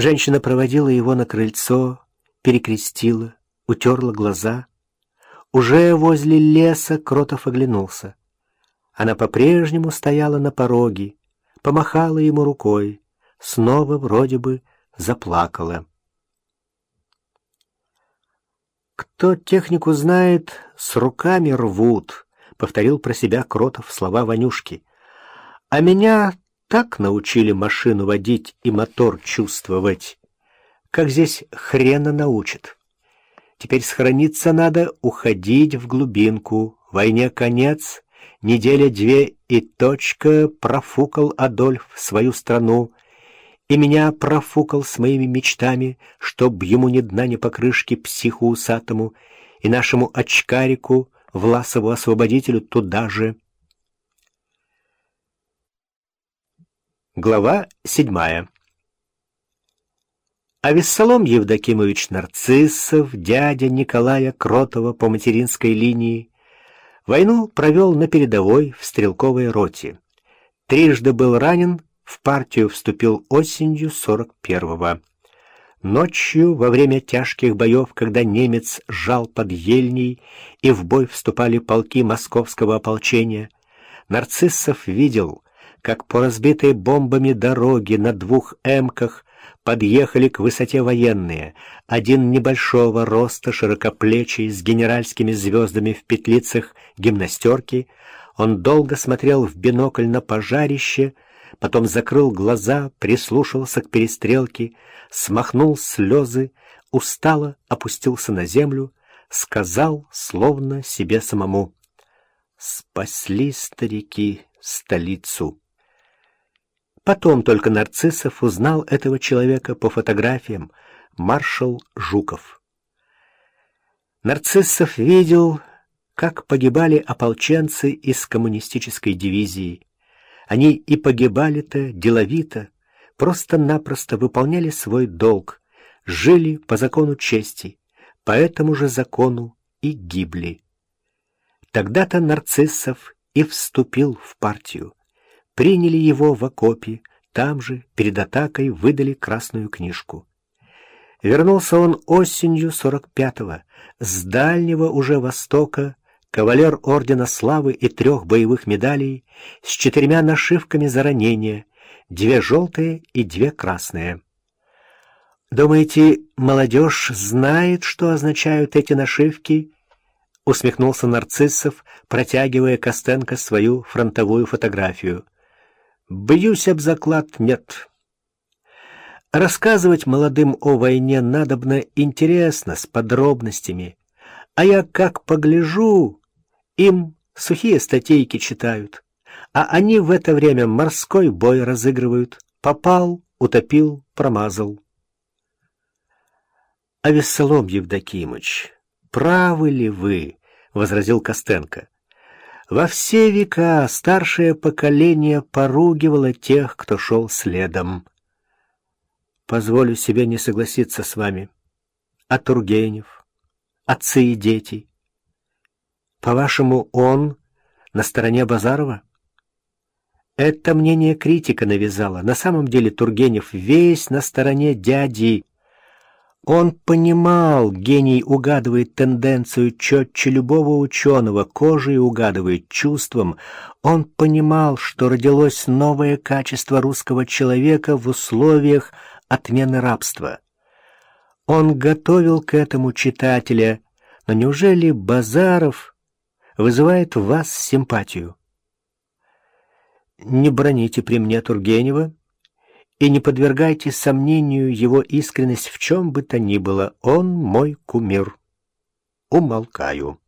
Женщина проводила его на крыльцо, перекрестила, утерла глаза. Уже возле леса Кротов оглянулся. Она по-прежнему стояла на пороге, помахала ему рукой, снова вроде бы заплакала. «Кто технику знает, с руками рвут», — повторил про себя Кротов слова Ванюшки. «А меня так научили машину водить и мотор чувствовать, как здесь хрена научат. Теперь сохраниться надо, уходить в глубинку, войне конец, неделя-две и точка, профукал Адольф свою страну, и меня профукал с моими мечтами, чтоб ему ни дна, ни покрышки психу усатому и нашему очкарику, Власову-освободителю туда же. Глава седьмая А Вессалом Евдокимович Нарциссов, дядя Николая Кротова по материнской линии, войну провел на передовой в стрелковой роте. Трижды был ранен в партию вступил осенью 41-го. Ночью, во время тяжких боев, когда немец жал под Ельней и в бой вступали полки московского ополчения, Нарциссов видел, как по разбитой бомбами дороге на двух эмках подъехали к высоте военные, один небольшого роста, широкоплечий, с генеральскими звездами в петлицах гимнастерки. Он долго смотрел в бинокль на пожарище, потом закрыл глаза, прислушался к перестрелке, смахнул слезы, устало опустился на землю, сказал, словно себе самому, «Спасли старики столицу». Потом только Нарциссов узнал этого человека по фотографиям, маршал Жуков. Нарциссов видел, как погибали ополченцы из коммунистической дивизии, они и погибали-то деловито, просто-напросто выполняли свой долг, жили по закону чести, по этому же закону и гибли. Тогда-то Нарциссов и вступил в партию. Приняли его в окопе, там же, перед атакой, выдали красную книжку. Вернулся он осенью 45-го, с дальнего уже востока, кавалер Ордена Славы и трех боевых медалей с четырьмя нашивками за ранения, две желтые и две красные. «Думаете, молодежь знает, что означают эти нашивки?» — усмехнулся Нарциссов, протягивая Костенко свою фронтовую фотографию. «Бьюсь об заклад, нет». Рассказывать молодым о войне надобно интересно, с подробностями. А я как погляжу, им сухие статейки читают, а они в это время морской бой разыгрывают. Попал, утопил, промазал. — А Вессалом Евдокимыч, правы ли вы? — возразил Костенко. Во все века старшее поколение поругивало тех, кто шел следом. Позволю себе не согласиться с вами. А Тургенев, отцы и дети, по-вашему, он на стороне Базарова? Это мнение критика навязала. На самом деле Тургенев весь на стороне дяди. Он понимал, гений угадывает тенденцию четче любого ученого, кожей угадывает чувством. Он понимал, что родилось новое качество русского человека в условиях отмены рабства. Он готовил к этому читателя, но неужели Базаров вызывает в вас симпатию. Не броните при мне Тургенева и не подвергайте сомнению его искренность в чем бы то ни было. Он мой кумир. Умолкаю.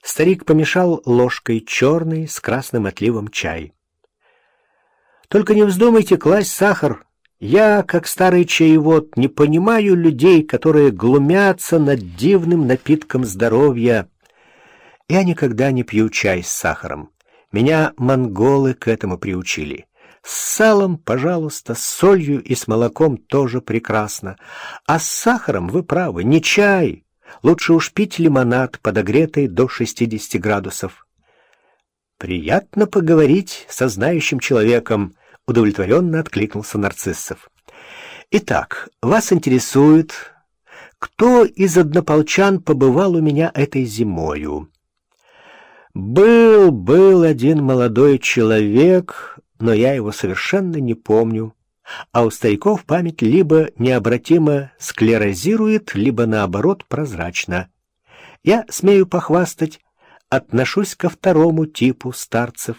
Старик помешал ложкой черный с красным отливом чай. Только не вздумайте класть сахар. Я, как старый чаевод, не понимаю людей, которые глумятся над дивным напитком здоровья. Я никогда не пью чай с сахаром. Меня монголы к этому приучили. С салом, пожалуйста, с солью и с молоком тоже прекрасно. А с сахаром, вы правы, не чай. Лучше уж пить лимонад, подогретый до 60 градусов. Приятно поговорить со знающим человеком, удовлетворенно откликнулся Нарциссов. Итак, вас интересует, кто из однополчан побывал у меня этой зимою? Был, был один молодой человек, но я его совершенно не помню. А у стариков память либо необратимо склерозирует, либо наоборот прозрачна. Я смею похвастать, отношусь ко второму типу старцев.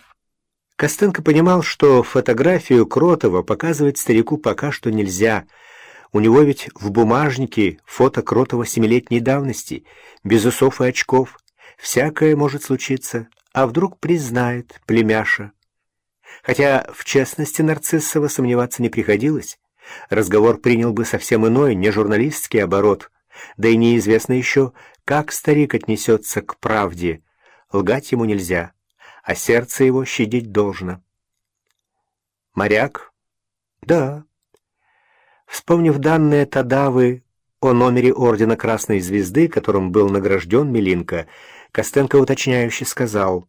Костенко понимал, что фотографию Кротова показывать старику пока что нельзя. У него ведь в бумажнике фото Кротова семилетней давности, без усов и очков. Всякое может случиться, а вдруг признает племяша. Хотя в честности Нарциссова сомневаться не приходилось. Разговор принял бы совсем иной, не журналистский оборот. Да и неизвестно еще, как старик отнесется к правде. Лгать ему нельзя, а сердце его щадить должно. «Моряк?» «Да». Вспомнив данные Тадавы о номере Ордена Красной Звезды, которым был награжден Милинко, Костенко уточняюще сказал,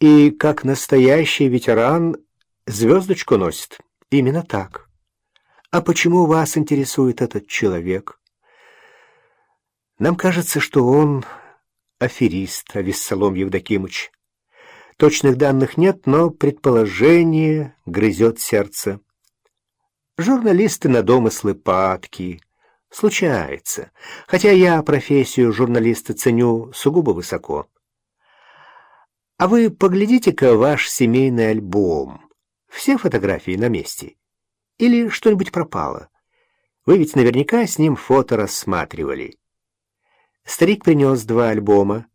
«И как настоящий ветеран звездочку носит?» «Именно так. А почему вас интересует этот человек?» «Нам кажется, что он аферист, Авессалом Евдокимыч. Точных данных нет, но предположение грызет сердце. Журналисты на домыслы падки». Случается, хотя я профессию журналиста ценю сугубо высоко. А вы поглядите-ка ваш семейный альбом. Все фотографии на месте. Или что-нибудь пропало. Вы ведь наверняка с ним фото рассматривали. Старик принес два альбома.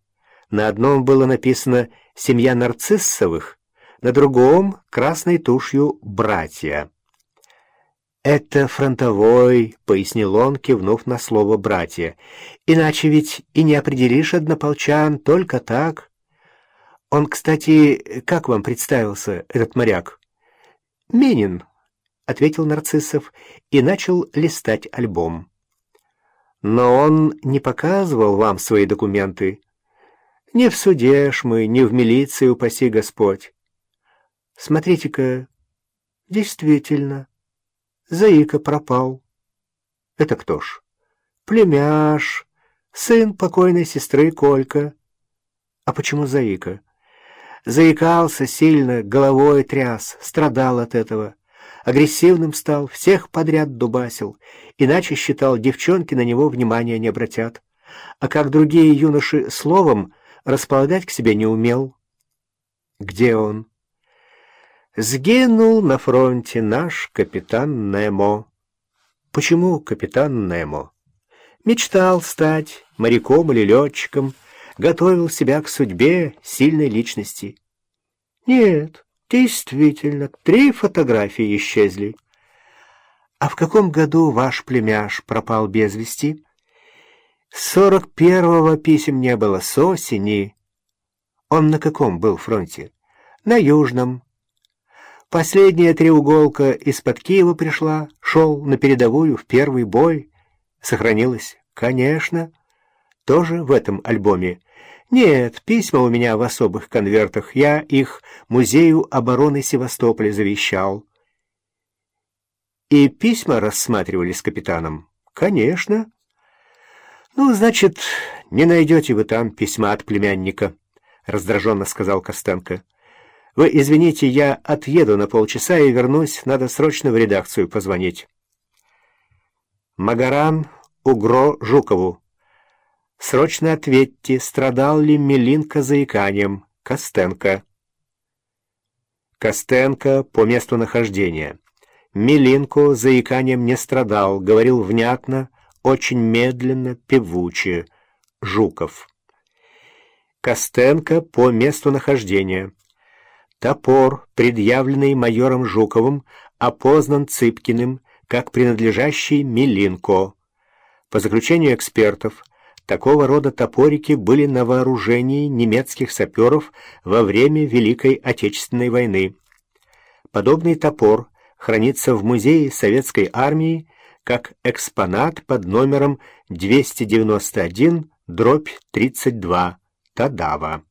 На одном было написано «Семья нарциссовых», на другом — красной тушью «Братья». «Это фронтовой», — пояснил он, кивнув на слово «братья». «Иначе ведь и не определишь однополчан, только так». «Он, кстати, как вам представился, этот моряк?» «Менин», — ответил Нарциссов и начал листать альбом. «Но он не показывал вам свои документы. Не в суде ж мы, не в милиции, упаси Господь. Смотрите-ка, действительно». Заика пропал. Это кто ж? Племяш, сын покойной сестры Колька. А почему Заика? Заикался сильно, головой тряс, страдал от этого. Агрессивным стал, всех подряд дубасил, иначе считал, девчонки на него внимания не обратят. А как другие юноши словом, располагать к себе не умел. Где он? Сгинул на фронте наш капитан Немо. Почему капитан Немо? Мечтал стать моряком или летчиком, готовил себя к судьбе сильной личности. Нет, действительно, три фотографии исчезли. А в каком году ваш племяш пропал без вести? Сорок первого писем не было, с осени. Он на каком был фронте? На южном. Последняя треуголка из-под Киева пришла, шел на передовую в первый бой. Сохранилась? Конечно. Тоже в этом альбоме. Нет, письма у меня в особых конвертах. Я их Музею обороны Севастополя завещал. И письма рассматривали с капитаном? Конечно. Ну, значит, не найдете вы там письма от племянника, раздраженно сказал Костенко. Вы извините, я отъеду на полчаса и вернусь. Надо срочно в редакцию позвонить. Магаран Угро Жукову. Срочно ответьте, страдал ли Милинка заиканием. Костенко. Костенко по месту нахождения. Милинку заиканием не страдал, говорил внятно, очень медленно, певуче. Жуков. Костенко по месту нахождения. Топор, предъявленный майором Жуковым, опознан Цыпкиным как принадлежащий Милинко. По заключению экспертов, такого рода топорики были на вооружении немецких саперов во время Великой Отечественной войны. Подобный топор хранится в Музее Советской Армии как экспонат под номером 291 дробь 32 Тадава.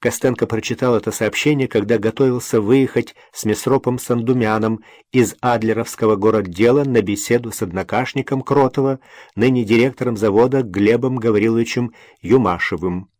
Костенко прочитал это сообщение, когда готовился выехать с Месропом Сандумяном из Адлеровского городдела на беседу с однокашником Кротова, ныне директором завода Глебом Гавриловичем Юмашевым.